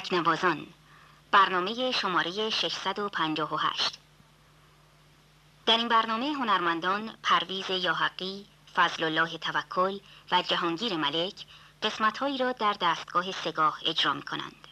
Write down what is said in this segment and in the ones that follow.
تکنوازان برنامه شماره 658 در این برنامه هنرمندان پرویز یاحقی، فضل الله توکل و جهانگیر ملک قسمتهایی را در دستگاه سگاه اجرا می کنند.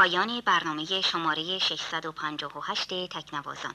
پایان برنامه شماره 658 تکنوازان.